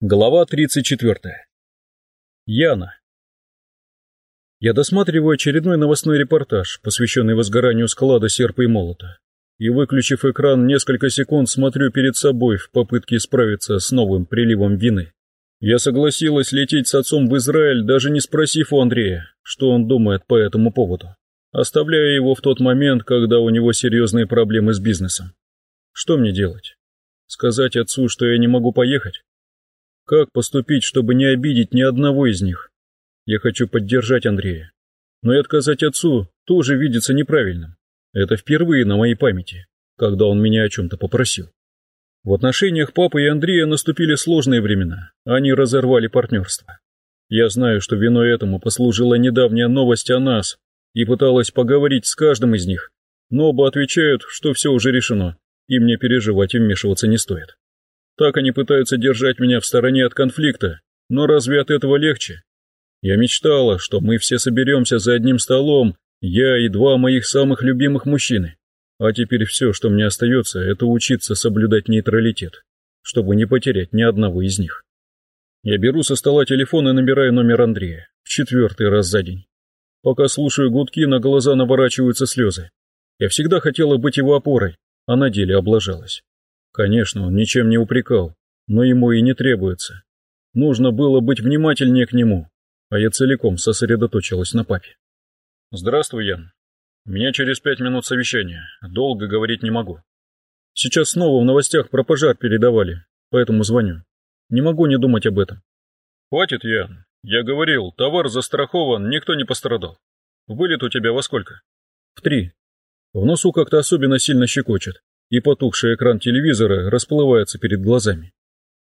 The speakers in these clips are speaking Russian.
Глава 34. Яна. Я досматриваю очередной новостной репортаж, посвященный возгоранию склада серпа и молота, и, выключив экран, несколько секунд смотрю перед собой в попытке справиться с новым приливом вины. Я согласилась лететь с отцом в Израиль, даже не спросив у Андрея, что он думает по этому поводу, оставляя его в тот момент, когда у него серьезные проблемы с бизнесом. Что мне делать? Сказать отцу, что я не могу поехать? Как поступить, чтобы не обидеть ни одного из них? Я хочу поддержать Андрея. Но и отказать отцу тоже видится неправильным. Это впервые на моей памяти, когда он меня о чем-то попросил. В отношениях папы и Андрея наступили сложные времена, они разорвали партнерство. Я знаю, что виной этому послужила недавняя новость о нас, и пыталась поговорить с каждым из них, но оба отвечают, что все уже решено, и мне переживать и вмешиваться не стоит. Так они пытаются держать меня в стороне от конфликта, но разве от этого легче? Я мечтала, что мы все соберемся за одним столом, я и два моих самых любимых мужчины. А теперь все, что мне остается, это учиться соблюдать нейтралитет, чтобы не потерять ни одного из них. Я беру со стола телефон и набираю номер Андрея, в четвертый раз за день. Пока слушаю гудки, на глаза наворачиваются слезы. Я всегда хотела быть его опорой, а на деле облажалась. Конечно, он ничем не упрекал, но ему и не требуется. Нужно было быть внимательнее к нему, а я целиком сосредоточилась на папе. «Здравствуй, Ян. Меня через пять минут совещания, долго говорить не могу. Сейчас снова в новостях про пожар передавали, поэтому звоню. Не могу не думать об этом». «Хватит, Ян. Я говорил, товар застрахован, никто не пострадал. Вылет у тебя во сколько?» «В три. В носу как-то особенно сильно щекочет и потухший экран телевизора расплывается перед глазами.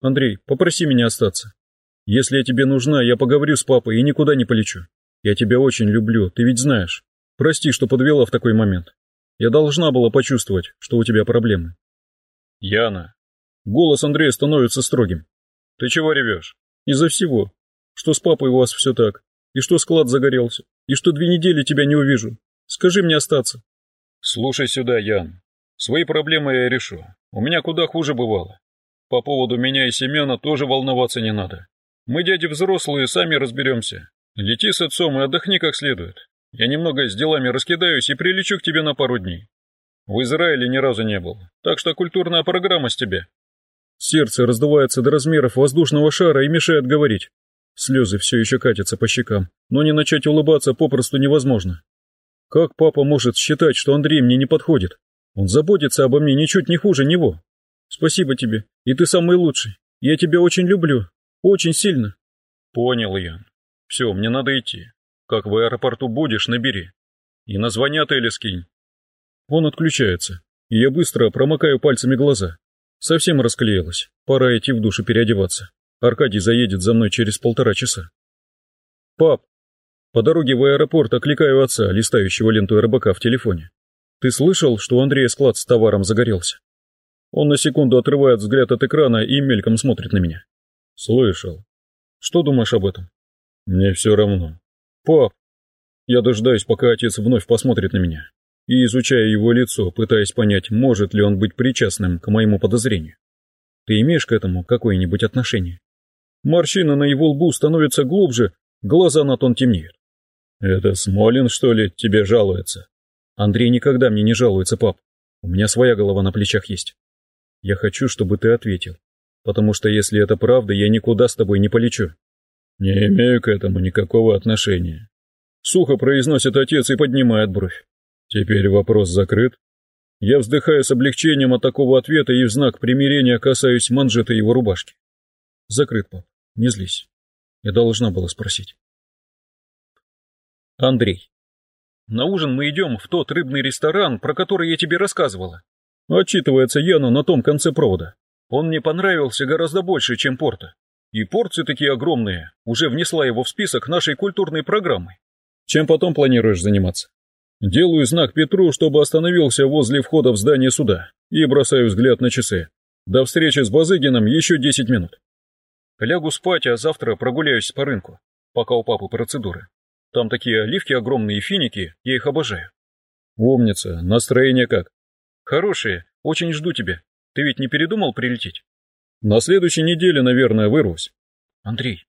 «Андрей, попроси меня остаться. Если я тебе нужна, я поговорю с папой и никуда не полечу. Я тебя очень люблю, ты ведь знаешь. Прости, что подвела в такой момент. Я должна была почувствовать, что у тебя проблемы». «Яна». Голос Андрея становится строгим. «Ты чего ревешь?» «Из-за всего. Что с папой у вас все так, и что склад загорелся, и что две недели тебя не увижу. Скажи мне остаться». «Слушай сюда, Ян. Свои проблемы я решу. У меня куда хуже бывало. По поводу меня и Семена тоже волноваться не надо. Мы, дяди взрослые, сами разберемся. Лети с отцом и отдохни как следует. Я немного с делами раскидаюсь и прилечу к тебе на пару дней. В Израиле ни разу не был, так что культурная программа с тебя. Сердце раздувается до размеров воздушного шара и мешает говорить. Слезы все еще катятся по щекам, но не начать улыбаться попросту невозможно. Как папа может считать, что Андрей мне не подходит? Он заботится обо мне ничуть не хуже него. Спасибо тебе, и ты самый лучший. Я тебя очень люблю. Очень сильно. Понял, Ян. Все, мне надо идти. Как в аэропорту будешь, набери. И название отеля скинь. Он отключается, и я быстро промокаю пальцами глаза. Совсем расклеилась. Пора идти в душу переодеваться. Аркадий заедет за мной через полтора часа. Пап, по дороге в аэропорт окликаю отца, листающего ленту РБК в телефоне. Ты слышал, что у Андрея склад с товаром загорелся? Он на секунду отрывает взгляд от экрана и мельком смотрит на меня. Слышал. Что думаешь об этом? Мне все равно. Пап! Я дожидаюсь, пока отец вновь посмотрит на меня, и изучая его лицо, пытаясь понять, может ли он быть причастным к моему подозрению. Ты имеешь к этому какое-нибудь отношение? Морщина на его лбу становится глубже, глаза на тон темнеют. Это Смолин, что ли, тебе жалуется? Андрей никогда мне не жалуется, пап. У меня своя голова на плечах есть. Я хочу, чтобы ты ответил. Потому что если это правда, я никуда с тобой не полечу. Не имею к этому никакого отношения. Сухо произносит отец и поднимает бровь. Теперь вопрос закрыт. Я вздыхаю с облегчением от такого ответа и в знак примирения касаюсь манжета его рубашки. Закрыт, пап. Не злись. Я должна была спросить. Андрей. На ужин мы идем в тот рыбный ресторан, про который я тебе рассказывала. Отчитывается Яна на том конце провода. Он мне понравился гораздо больше, чем порта. И порции такие огромные, уже внесла его в список нашей культурной программы. Чем потом планируешь заниматься? Делаю знак Петру, чтобы остановился возле входа в здание суда, и бросаю взгляд на часы. До встречи с Базыгином еще 10 минут. Лягу спать, а завтра прогуляюсь по рынку, пока у папы процедуры. Там такие оливки огромные финики, я их обожаю. Умница, настроение как? Хорошие, очень жду тебя. Ты ведь не передумал прилететь? На следующей неделе, наверное, вырвусь. Андрей,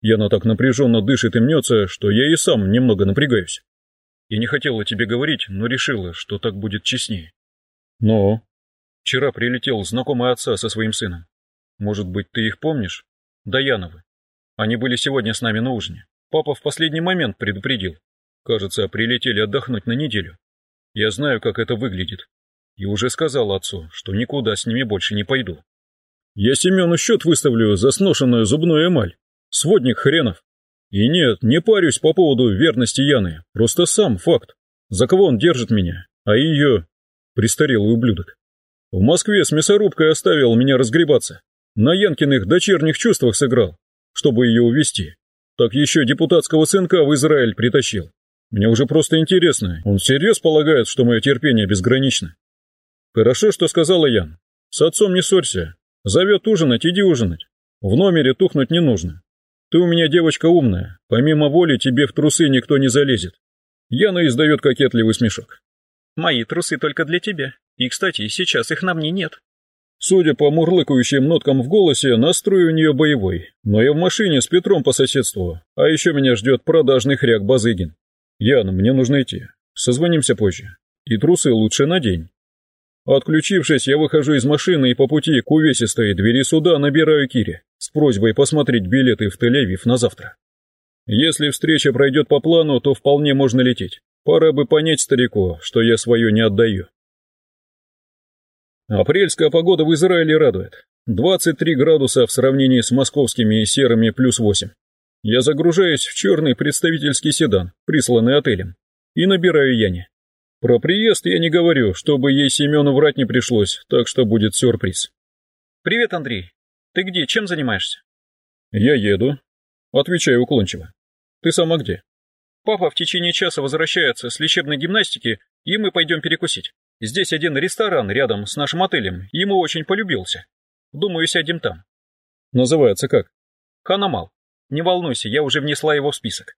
Яна так напряженно дышит и мнется, что я и сам немного напрягаюсь. Я не хотела тебе говорить, но решила, что так будет честнее. Но... Вчера прилетел знакомый отца со своим сыном. Может быть, ты их помнишь? Даяновы. Они были сегодня с нами на ужине. Папа в последний момент предупредил. Кажется, прилетели отдохнуть на неделю. Я знаю, как это выглядит. И уже сказал отцу, что никуда с ними больше не пойду. Я Семену счет выставлю за сношенную зубную эмаль. Сводник хренов. И нет, не парюсь по поводу верности Яны. Просто сам факт. За кого он держит меня? А ее... Престарелый ублюдок. В Москве с мясорубкой оставил меня разгребаться. На Янкиных дочерних чувствах сыграл, чтобы ее увести. Так еще депутатского сынка в Израиль притащил. Мне уже просто интересно, он всерьез полагает, что мое терпение безгранично? Хорошо, что сказала Ян. С отцом не ссорься. Зовет ужинать, иди ужинать. В номере тухнуть не нужно. Ты у меня девочка умная. Помимо воли тебе в трусы никто не залезет. Яна издает кокетливый смешок. Мои трусы только для тебя. И, кстати, сейчас их на мне нет. Судя по мурлыкающим ноткам в голосе, настрой у нее боевой. Но я в машине с Петром по соседству, а еще меня ждет продажный хряк Базыгин. Яна, мне нужно идти. Созвонимся позже. И трусы лучше надень. Отключившись, я выхожу из машины и по пути к увесистой двери суда набираю Кире с просьбой посмотреть билеты в Тель-Авив на завтра. Если встреча пройдет по плану, то вполне можно лететь. Пора бы понять старику, что я свое не отдаю. Апрельская погода в Израиле радует. 23 градуса в сравнении с московскими серыми плюс 8. Я загружаюсь в черный представительский седан, присланный отелем, и набираю Яне. Про приезд я не говорю, чтобы ей Семену врать не пришлось, так что будет сюрприз. «Привет, Андрей. Ты где, чем занимаешься?» «Я еду», — отвечаю уклончиво. «Ты сама где?» Папа в течение часа возвращается с лечебной гимнастики, и мы пойдем перекусить. Здесь один ресторан рядом с нашим отелем, ему очень полюбился. Думаю, сядем там. Называется как? Ханамал. Не волнуйся, я уже внесла его в список.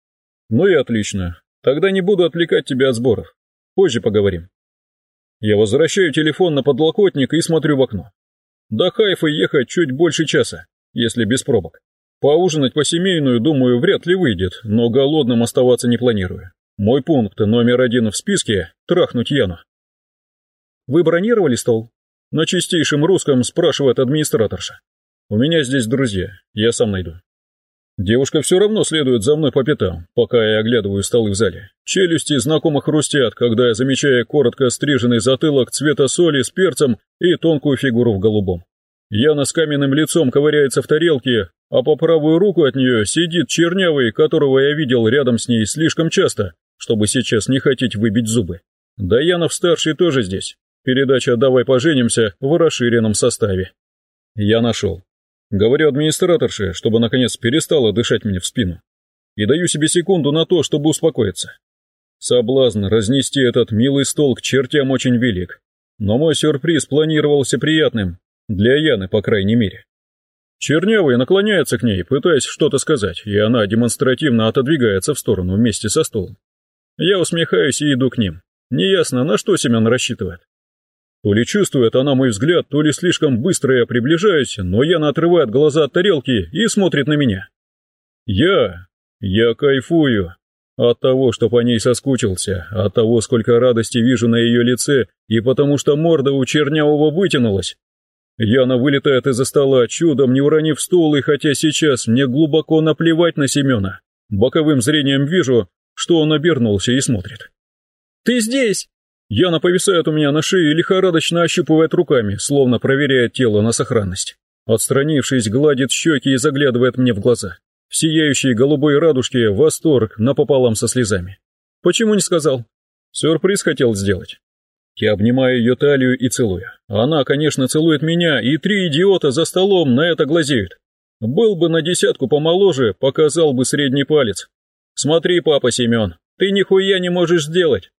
Ну и отлично. Тогда не буду отвлекать тебя от сборов. Позже поговорим. Я возвращаю телефон на подлокотник и смотрю в окно. До Хайфа ехать чуть больше часа, если без пробок. Поужинать по семейную, думаю, вряд ли выйдет, но голодным оставаться не планирую. Мой пункт номер один в списке – трахнуть Яну. Вы бронировали стол? На чистейшем русском спрашивает администраторша. У меня здесь друзья, я сам найду. Девушка все равно следует за мной по пятам, пока я оглядываю столы в зале. Челюсти знакомо хрустят, когда я замечаю коротко стриженный затылок цвета соли с перцем и тонкую фигуру в голубом. Яна с каменным лицом ковыряется в тарелке, а по правую руку от нее сидит чернявый, которого я видел рядом с ней слишком часто, чтобы сейчас не хотеть выбить зубы. Да Янов-старший тоже здесь. Передача «Давай поженимся» в расширенном составе. Я нашел. Говорю администраторше, чтобы наконец перестала дышать мне в спину. И даю себе секунду на то, чтобы успокоиться. Соблазн разнести этот милый стол к чертям очень велик. Но мой сюрприз планировался приятным, для Яны, по крайней мере. Чернявый наклоняется к ней, пытаясь что-то сказать, и она демонстративно отодвигается в сторону вместе со столом. Я усмехаюсь и иду к ним. Неясно, на что Семен рассчитывает. То ли чувствует она мой взгляд, то ли слишком быстро я приближаюсь, но Яна отрывает глаза от тарелки и смотрит на меня. Я... я кайфую. От того, что по ней соскучился, от того, сколько радости вижу на ее лице, и потому что морда у чернявого вытянулась, Яна вылетает из-за стола, чудом не уронив стул, и хотя сейчас мне глубоко наплевать на Семена, боковым зрением вижу, что он обернулся и смотрит. «Ты здесь!» Яна повисает у меня на шее и лихорадочно ощупывает руками, словно проверяя тело на сохранность. Отстранившись, гладит щеки и заглядывает мне в глаза. В сияющей голубой радужке восторг напополам со слезами. «Почему не сказал?» «Сюрприз хотел сделать». Я обнимаю ее талию и целую. Она, конечно, целует меня, и три идиота за столом на это глазеют. Был бы на десятку помоложе, показал бы средний палец. Смотри, папа Семен, ты нихуя не можешь сделать.